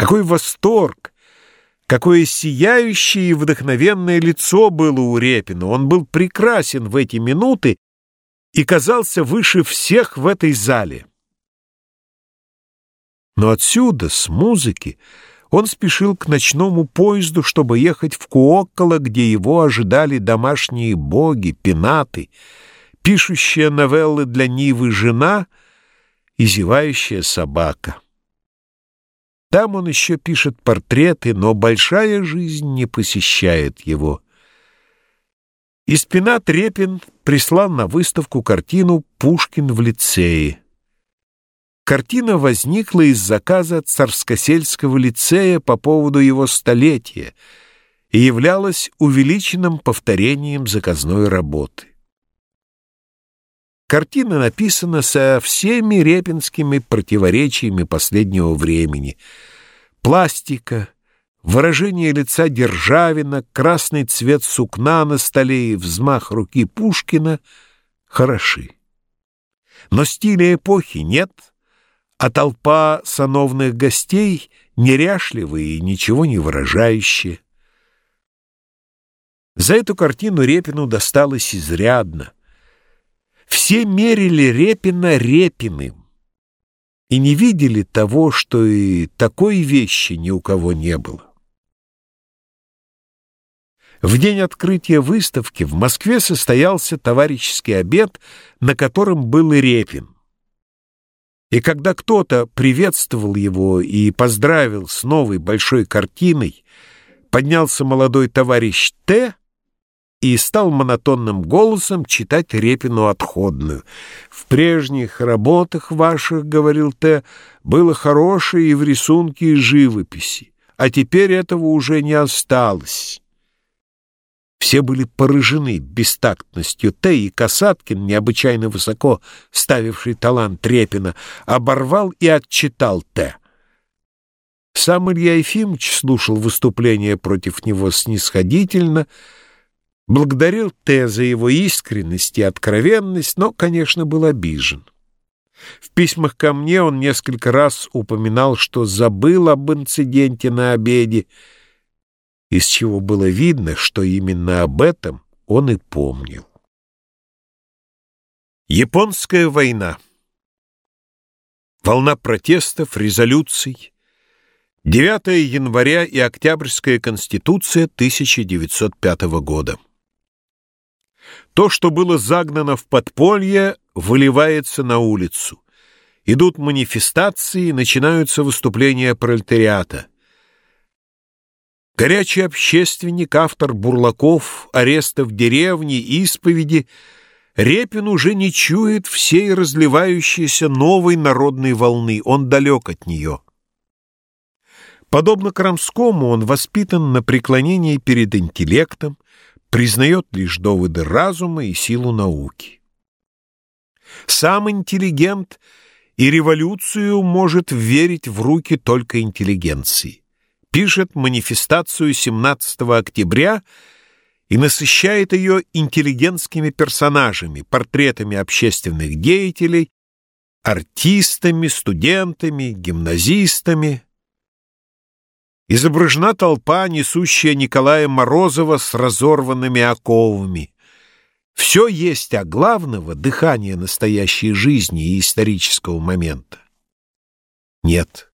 Какой восторг! Какое сияющее и вдохновенное лицо было у Репина! Он был прекрасен в эти минуты и казался выше всех в этой зале. Но отсюда, с музыки, он спешил к ночному поезду, чтобы ехать в Куокколо, где его ожидали домашние боги, пенаты, пишущая новеллы для Нивы жена и зевающая собака. Там он еще пишет портреты, но большая жизнь не посещает его. Из пенат Репин прислал на выставку картину «Пушкин в лицее». Картина возникла из заказа Царскосельского лицея по поводу его столетия и являлась увеличенным повторением заказной работы. Картина написана со всеми репинскими противоречиями последнего времени. Пластика, выражение лица Державина, красный цвет сукна на столе и взмах руки Пушкина хороши. Но стиля эпохи нет — а толпа сановных гостей неряшливые и ничего не выражающие. За эту картину Репину досталось изрядно. Все мерили Репина Репиным и не видели того, что и такой вещи ни у кого не было. В день открытия выставки в Москве состоялся товарищеский обед, на котором был и Репин. И когда кто-то приветствовал его и поздравил с новой большой картиной, поднялся молодой товарищ Т. и стал монотонным голосом читать Репину отходную. «В прежних работах ваших, — говорил Т., — было хорошее и в рисунке, и живописи, а теперь этого уже не осталось». Все были поражены бестактностью Т, и Касаткин, необычайно высоко ставивший талант Трепина, оборвал и отчитал Т. Сам Илья Ефимович слушал выступление против него снисходительно, благодарил Т за его искренность и откровенность, но, конечно, был обижен. В письмах ко мне он несколько раз упоминал, что забыл об инциденте на обеде, из чего было видно, что именно об этом он и помнил. Японская война. Волна протестов, резолюций. 9 января и Октябрьская конституция 1905 года. То, что было загнано в подполье, выливается на улицу. Идут манифестации, начинаются выступления пролетариата. Горячий общественник, автор бурлаков, ареста в деревне, исповеди, Репин уже не чует всей разливающейся новой народной волны, он далек от нее. Подобно Крамскому, он воспитан на преклонении перед интеллектом, признает лишь доводы разума и силу науки. Сам интеллигент и революцию может верить в руки только интеллигенции пишет манифестацию 17 октября и насыщает ее интеллигентскими персонажами, портретами общественных деятелей, артистами, студентами, гимназистами. Изображена толпа, несущая Николая Морозова с разорванными оковами. Все есть, а главного — дыхание настоящей жизни и исторического момента. Нет.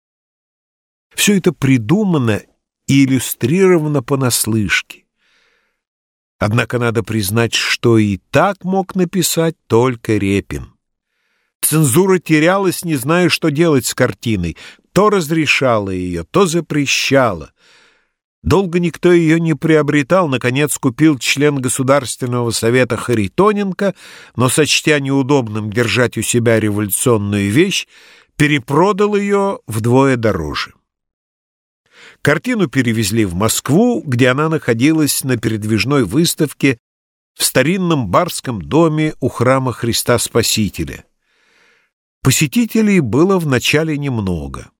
Все это придумано и иллюстрировано понаслышке. Однако надо признать, что и так мог написать только Репин. Цензура терялась, не зная, что делать с картиной. То разрешала ее, то запрещала. Долго никто ее не приобретал, наконец купил член Государственного совета Харитоненко, но, сочтя неудобным держать у себя революционную вещь, перепродал ее вдвое дороже. Картину перевезли в Москву, где она находилась на передвижной выставке в старинном барском доме у храма Христа Спасителя. Посетителей было вначале немного.